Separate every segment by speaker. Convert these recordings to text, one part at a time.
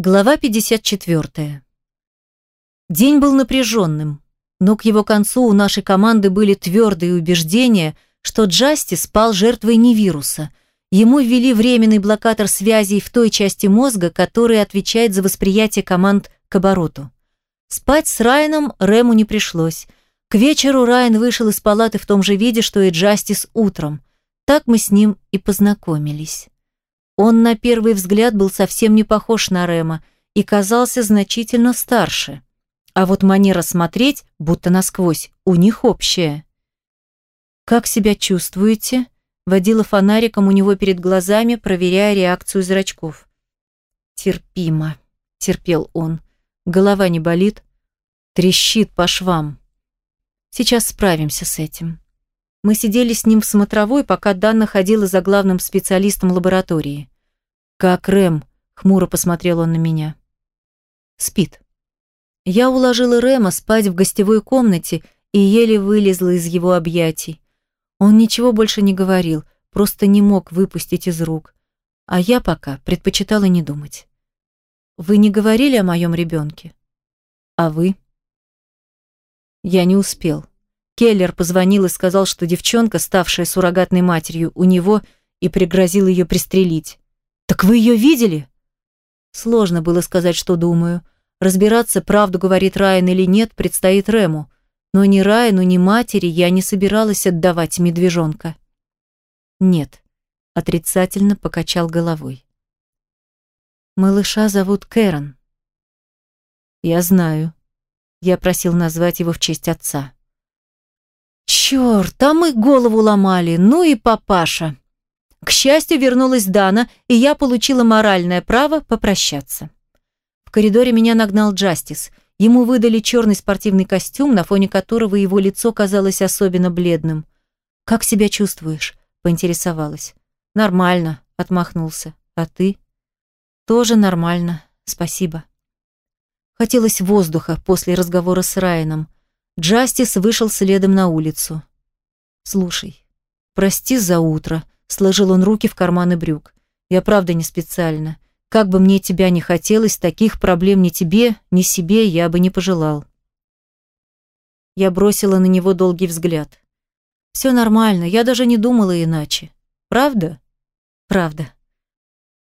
Speaker 1: Глава 54. День был напряженным, но к его концу у нашей команды были твердые убеждения, что Джасти спал жертвой не вируса. Ему ввели временный блокатор связей в той части мозга, которая отвечает за восприятие команд к обороту. Спать с Райаном Рэму не пришлось. К вечеру Райан вышел из палаты в том же виде, что и Джастис утром. Так мы с ним и познакомились. Он на первый взгляд был совсем не похож на Рема и казался значительно старше. А вот манера смотреть, будто насквозь, у них общая. «Как себя чувствуете?» Водила фонариком у него перед глазами, проверяя реакцию зрачков. «Терпимо», — терпел он. «Голова не болит?» «Трещит по швам». «Сейчас справимся с этим». Мы сидели с ним в смотровой, пока Данна ходила за главным специалистом лаборатории. «Как Рэм?» – хмуро посмотрел он на меня. «Спит». Я уложила Рэма спать в гостевой комнате и еле вылезла из его объятий. Он ничего больше не говорил, просто не мог выпустить из рук. А я пока предпочитала не думать. «Вы не говорили о моем ребенке?» «А вы?» Я не успел. Келлер позвонил и сказал, что девчонка, ставшая суррогатной матерью, у него и пригрозил ее пристрелить. «Так вы ее видели?» Сложно было сказать, что думаю. Разбираться, правду говорит Райан или нет, предстоит Рему. Но ни Райану, ни матери я не собиралась отдавать медвежонка. «Нет», — отрицательно покачал головой. «Малыша зовут Кэрон». «Я знаю». Я просил назвать его в честь отца. Черт, а мы голову ломали, ну и папаша. К счастью, вернулась Дана, и я получила моральное право попрощаться. В коридоре меня нагнал Джастис. Ему выдали черный спортивный костюм, на фоне которого его лицо казалось особенно бледным. «Как себя чувствуешь?» – поинтересовалась. «Нормально», – отмахнулся. «А ты?» «Тоже нормально, спасибо». Хотелось воздуха после разговора с Райаном. Джастис вышел следом на улицу. «Слушай, прости за утро», — сложил он руки в карманы брюк. «Я правда не специально. Как бы мне тебя не хотелось, таких проблем ни тебе, ни себе я бы не пожелал». Я бросила на него долгий взгляд. «Все нормально, я даже не думала иначе. Правда?» «Правда».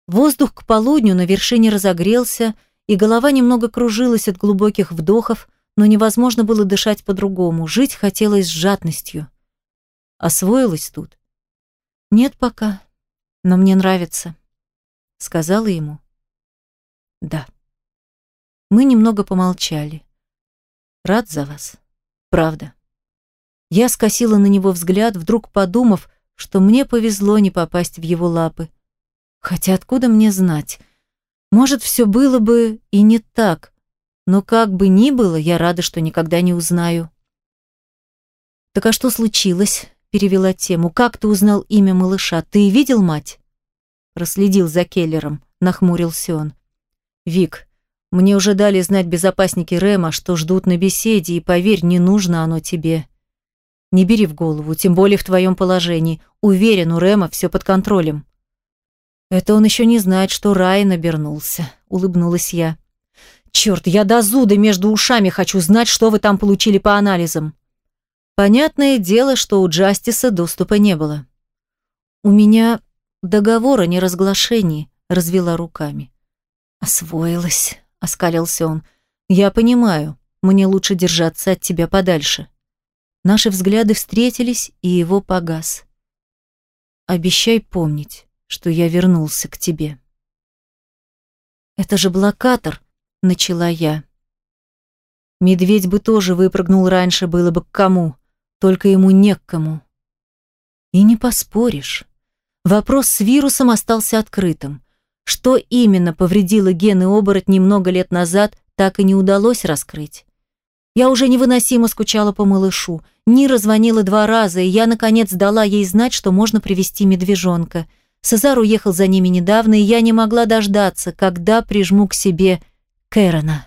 Speaker 1: Воздух к полудню на вершине разогрелся, и голова немного кружилась от глубоких вдохов, но невозможно было дышать по-другому. Жить хотелось с жадностью. Освоилась тут? Нет пока, но мне нравится. Сказала ему. Да. Мы немного помолчали. Рад за вас. Правда. Я скосила на него взгляд, вдруг подумав, что мне повезло не попасть в его лапы. Хотя откуда мне знать? Может, все было бы и не так, но как бы ни было, я рада, что никогда не узнаю. «Так а что случилось?» – перевела тему. «Как ты узнал имя малыша? Ты видел мать?» Проследил за Келлером, нахмурился он. «Вик, мне уже дали знать безопасники Рема, что ждут на беседе, и поверь, не нужно оно тебе. Не бери в голову, тем более в твоем положении. Уверен, у Рема все под контролем». «Это он еще не знает, что Райан обернулся», – улыбнулась я. Черт, я до зуда между ушами хочу знать, что вы там получили по анализам. Понятное дело, что у Джастиса доступа не было. У меня договор о неразглашении, развела руками. Освоилась, оскалился он. Я понимаю, мне лучше держаться от тебя подальше. Наши взгляды встретились, и его погас. Обещай помнить, что я вернулся к тебе. Это же блокатор, начала я. Медведь бы тоже выпрыгнул раньше, было бы к кому, только ему не к кому. И не поспоришь. Вопрос с вирусом остался открытым. Что именно повредило гены оборотней много лет назад, так и не удалось раскрыть. Я уже невыносимо скучала по малышу. Нира звонила два раза, и я, наконец, дала ей знать, что можно привести медвежонка. Сазар уехал за ними недавно, и я не могла дождаться, когда прижму к себе Кэрона.